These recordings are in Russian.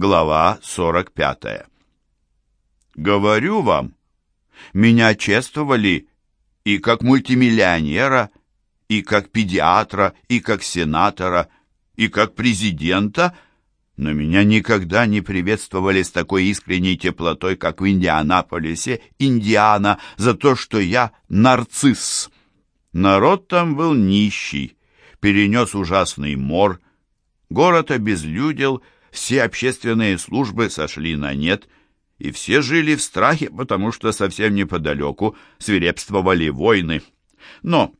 Глава 45. Говорю вам, меня чествовали и как мультимиллионера, и как педиатра, и как сенатора, и как президента, но меня никогда не приветствовали с такой искренней теплотой, как в Индианаполисе, Индиана, за то, что я нарцисс. Народ там был нищий, перенес ужасный мор, город обезлюдил, все общественные службы сошли на нет, и все жили в страхе, потому что совсем неподалеку свирепствовали войны. Но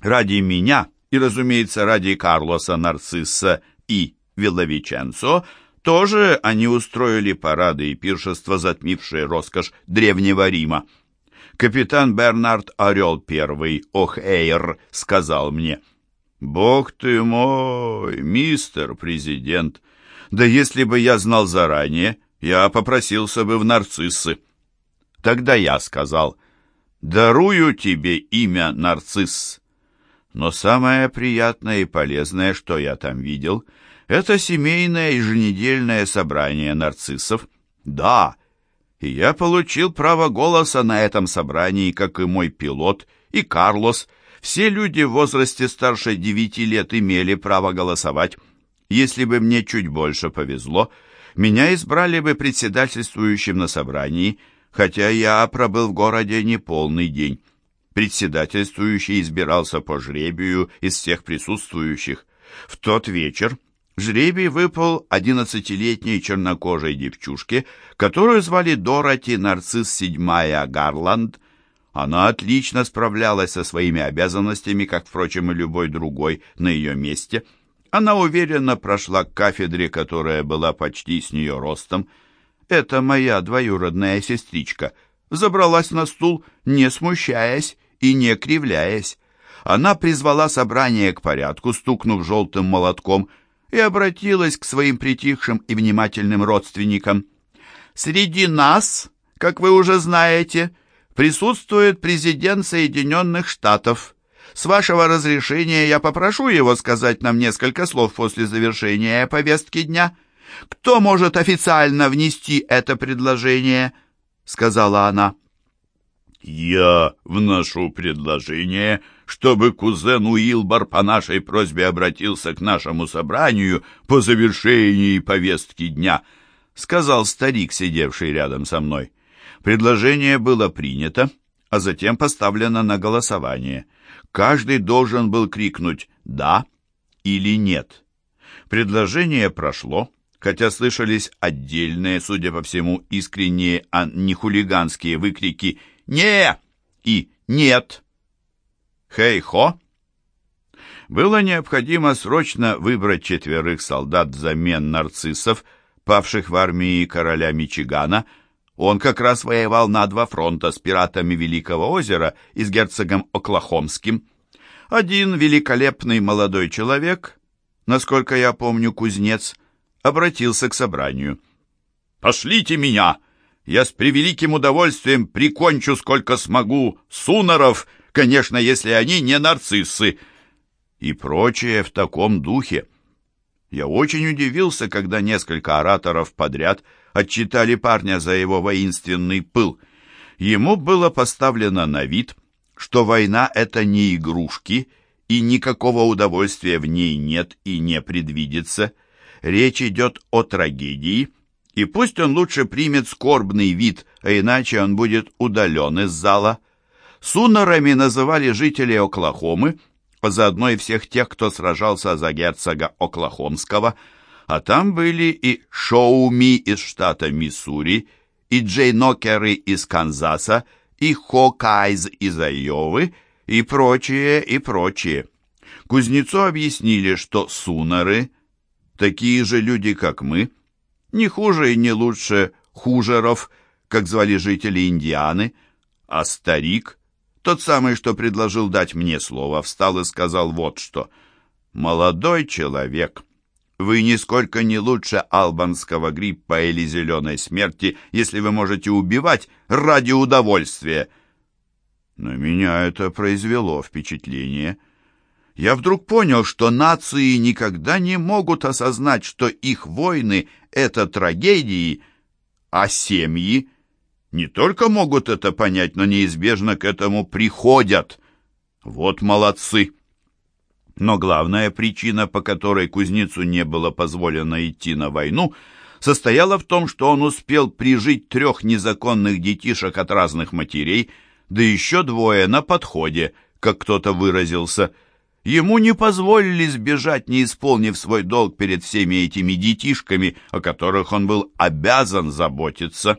ради меня и, разумеется, ради Карлоса Нарцисса и Вилловиченцо тоже они устроили парады и пиршества, затмившие роскошь Древнего Рима. Капитан Бернард Орел I О'Хейр сказал мне, «Бог ты мой, мистер президент, да если бы я знал заранее, я попросился бы в нарциссы. Тогда я сказал, дарую тебе имя нарцисс. Но самое приятное и полезное, что я там видел, это семейное еженедельное собрание нарциссов. Да, и я получил право голоса на этом собрании, как и мой пилот, и Карлос. Все люди в возрасте старше девяти лет имели право голосовать. Если бы мне чуть больше повезло, меня избрали бы председательствующим на собрании, хотя я пробыл в городе не полный день. Председательствующий избирался по жребию из всех присутствующих. В тот вечер жребий выпал одиннадцатилетней чернокожей девчушке, которую звали Дороти Нарцисс Седьмая Гарланд. Она отлично справлялась со своими обязанностями, как, впрочем, и любой другой на ее месте – она уверенно прошла к кафедре, которая была почти с нее ростом. Это моя двоюродная сестричка. Забралась на стул, не смущаясь и не кривляясь. Она призвала собрание к порядку, стукнув желтым молотком, и обратилась к своим притихшим и внимательным родственникам. «Среди нас, как вы уже знаете, присутствует президент Соединенных Штатов». С вашего разрешения я попрошу его сказать нам несколько слов после завершения повестки дня. Кто может официально внести это предложение?» — сказала она. «Я вношу предложение, чтобы кузен Уилбор по нашей просьбе обратился к нашему собранию по завершении повестки дня», — сказал старик, сидевший рядом со мной. Предложение было принято, а затем поставлено на голосование. Каждый должен был крикнуть «да» или «нет». Предложение прошло, хотя слышались отдельные, судя по всему, искренние, а не хулиганские выкрики «не» и «нет». «Хей-хо!» Было необходимо срочно выбрать четверых солдат взамен нарциссов, павших в армии короля Мичигана. Он как раз воевал на два фронта с пиратами Великого озера и с герцогом Оклахомским. Один великолепный молодой человек, насколько я помню, кузнец, обратился к собранию. «Пошлите меня! Я с превеликим удовольствием прикончу сколько смогу суноров, конечно, если они не нарциссы!» И прочее в таком духе. Я очень удивился, когда несколько ораторов подряд отчитали парня за его воинственный пыл. Ему было поставлено на вид – что война — это не игрушки, и никакого удовольствия в ней нет и не предвидится. Речь идет о трагедии, и пусть он лучше примет скорбный вид, а иначе он будет удален из зала. Сунорами называли жителей Оклахомы, а заодно и всех тех, кто сражался за герцога Оклахомского, а там были и Шоуми из штата Миссури, и Джейнокеры из Канзаса, и Хокайз из Айовы, и прочее, и прочее. Кузнецу объяснили, что сунары — такие же люди, как мы, не хуже и не лучше хужеров, как звали жители Индианы, а старик, тот самый, что предложил дать мне слово, встал и сказал вот что. «Молодой человек, вы нисколько не лучше албанского гриппа или зеленой смерти, если вы можете убивать ради удовольствия. Но меня это произвело впечатление. я вдруг понял, что нации никогда не могут осознать, что их войны — это трагедии, а семьи не только могут это понять, но неизбежно к этому приходят. Вот молодцы! Но главная причина, по которой кузнецу не было позволено идти на войну, состояла в том, что он успел прижить трех незаконных детишек от разных матерей, да еще двое на подходе, как кто-то выразился. Ему не позволили сбежать, не исполнив свой долг перед всеми этими детишками, о которых он был обязан заботиться.